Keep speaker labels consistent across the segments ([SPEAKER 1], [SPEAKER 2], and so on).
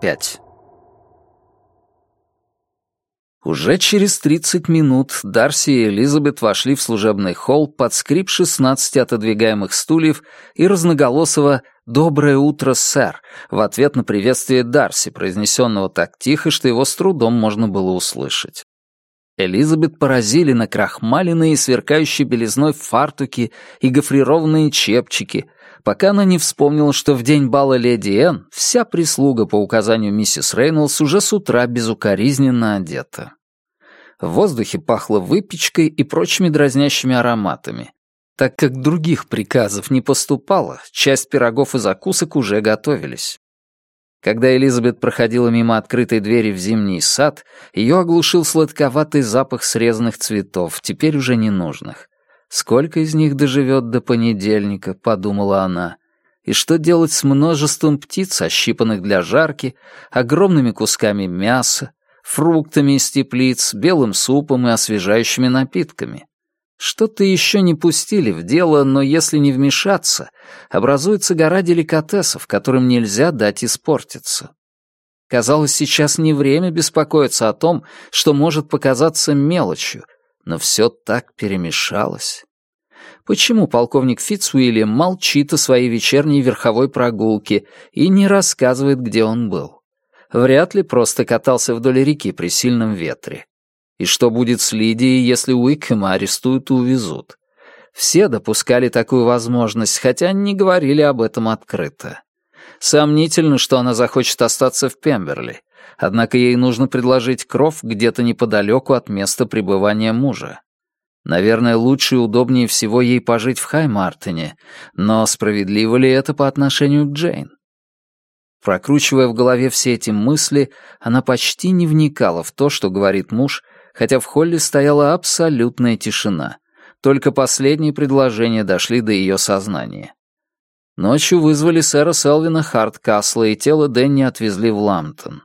[SPEAKER 1] пять. Уже через 30 минут Дарси и Элизабет вошли в служебный холл под скрип 16 отодвигаемых стульев и разноголосого «Доброе утро, сэр!» в ответ на приветствие Дарси, произнесенного так тихо, что его с трудом можно было услышать. Элизабет поразили на крахмаленные и сверкающие белизной фартуки и гофрированные чепчики, пока она не вспомнила, что в день бала леди Энн вся прислуга по указанию миссис Рейнольдс уже с утра безукоризненно одета. В воздухе пахло выпечкой и прочими дразнящими ароматами так как других приказов не поступало, часть пирогов и закусок уже готовились. Когда Элизабет проходила мимо открытой двери в зимний сад, ее оглушил сладковатый запах срезанных цветов, теперь уже ненужных. «Сколько из них доживет до понедельника?» — подумала она. «И что делать с множеством птиц, ощипанных для жарки, огромными кусками мяса, фруктами из теплиц, белым супом и освежающими напитками?» Что-то еще не пустили в дело, но если не вмешаться, образуется гора деликатесов, которым нельзя дать испортиться. Казалось, сейчас не время беспокоиться о том, что может показаться мелочью, но все так перемешалось. Почему полковник Фицуильям молчит о своей вечерней верховой прогулке и не рассказывает, где он был? Вряд ли просто катался вдоль реки при сильном ветре и что будет с Лидией, если Уикхэм арестуют и увезут. Все допускали такую возможность, хотя не говорили об этом открыто. Сомнительно, что она захочет остаться в Пемберли, однако ей нужно предложить кров где-то неподалеку от места пребывания мужа. Наверное, лучше и удобнее всего ей пожить в Хаймартене, но справедливо ли это по отношению к Джейн? Прокручивая в голове все эти мысли, она почти не вникала в то, что говорит муж — хотя в холле стояла абсолютная тишина. Только последние предложения дошли до ее сознания. Ночью вызвали сэра Селвина Харткасла, и тело Дэнни отвезли в Ламптон.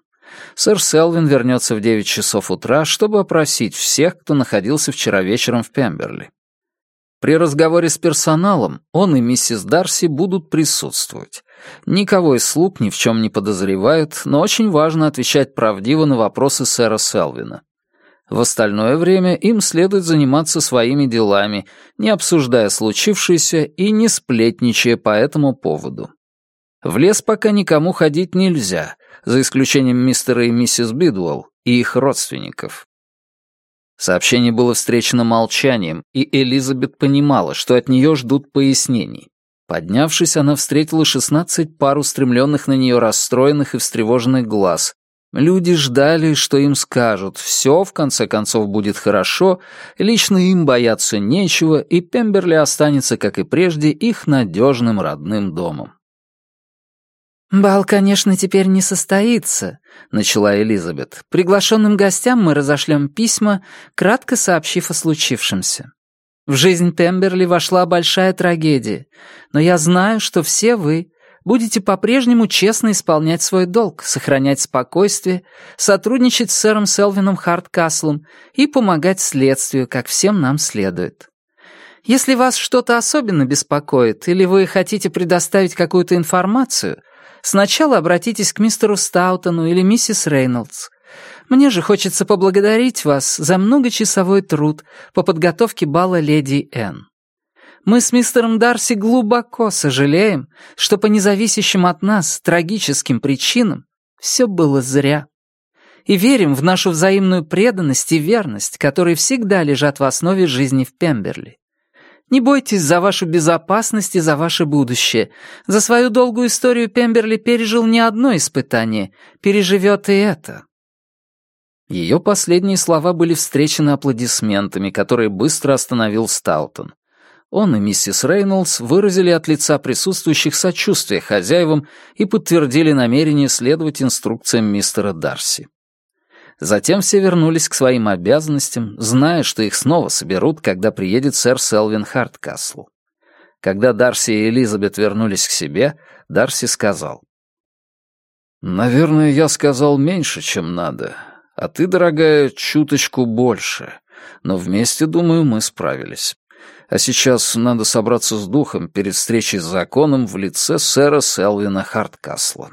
[SPEAKER 1] Сэр Селвин вернется в 9 часов утра, чтобы опросить всех, кто находился вчера вечером в Пемберли. При разговоре с персоналом он и миссис Дарси будут присутствовать. Никого из слуг ни в чем не подозревают, но очень важно отвечать правдиво на вопросы сэра Селвина. В остальное время им следует заниматься своими делами, не обсуждая случившееся и не сплетничая по этому поводу. В лес пока никому ходить нельзя, за исключением мистера и миссис Бидуэлл и их родственников. Сообщение было встречено молчанием, и Элизабет понимала, что от нее ждут пояснений. Поднявшись, она встретила шестнадцать пар устремленных на нее расстроенных и встревоженных глаз, Люди ждали, что им скажут, все в конце концов будет хорошо, лично им бояться нечего, и Пемберли останется, как и прежде, их надежным родным домом.
[SPEAKER 2] «Бал, конечно, теперь не состоится», — начала Элизабет. «Приглашенным гостям мы разошлем письма, кратко сообщив о случившемся. В жизнь Пемберли вошла большая трагедия, но я знаю, что все вы будете по-прежнему честно исполнять свой долг, сохранять спокойствие, сотрудничать с сэром Селвином Харткаслом и помогать следствию, как всем нам следует. Если вас что-то особенно беспокоит или вы хотите предоставить какую-то информацию, сначала обратитесь к мистеру Стаутону или миссис Рейнольдс. Мне же хочется поблагодарить вас за многочасовой труд по подготовке бала «Леди Энн». Мы с мистером Дарси глубоко сожалеем, что по независящим от нас трагическим причинам все было зря. И верим в нашу взаимную преданность и верность, которые всегда лежат в основе жизни в Пемберли. Не бойтесь за вашу безопасность и за ваше будущее. За свою долгую историю Пемберли пережил не одно испытание, переживет и это.
[SPEAKER 1] Ее последние слова были встречены аплодисментами, которые быстро остановил Сталтон. Он и миссис Рейнольдс выразили от лица присутствующих сочувствие хозяевам и подтвердили намерение следовать инструкциям мистера Дарси. Затем все вернулись к своим обязанностям, зная, что их снова соберут, когда приедет сэр Селвин Харткаслу. Когда Дарси и Элизабет вернулись к себе, Дарси сказал. «Наверное, я сказал меньше, чем надо, а ты, дорогая, чуточку больше, но вместе, думаю, мы справились» а сейчас надо собраться с духом перед встречей с законом в лице сэра Селвина Харткасла.